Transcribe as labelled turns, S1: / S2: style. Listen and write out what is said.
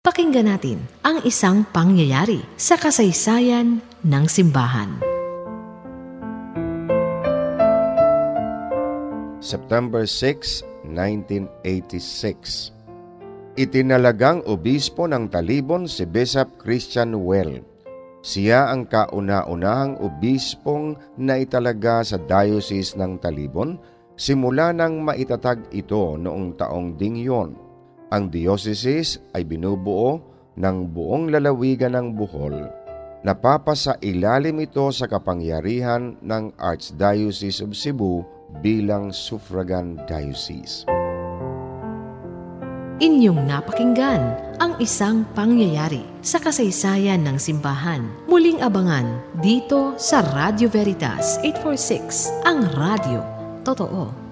S1: Pakinggan natin ang isang pangyayari sa kasaysayan ng simbahan.
S2: September 6, 1986 Itinalagang obispo ng Talibon si Bishop Christian Well. Siya ang kauna-unahang obispong naitalaga sa Diocese ng Talibon simula nang maitatag ito noong taong ding yon. Ang diocese ay binubuo ng buong lalawigan ng Bohol. Napapasa ilalim ito sa kapangyarihan ng Archdiocese of Cebu bilang suffragan diocese.
S1: Inyong napakinggan ang isang pangyayari sa kasaysayan ng simbahan. Muling abangan dito sa Radio Veritas 846, ang radio. Totoo.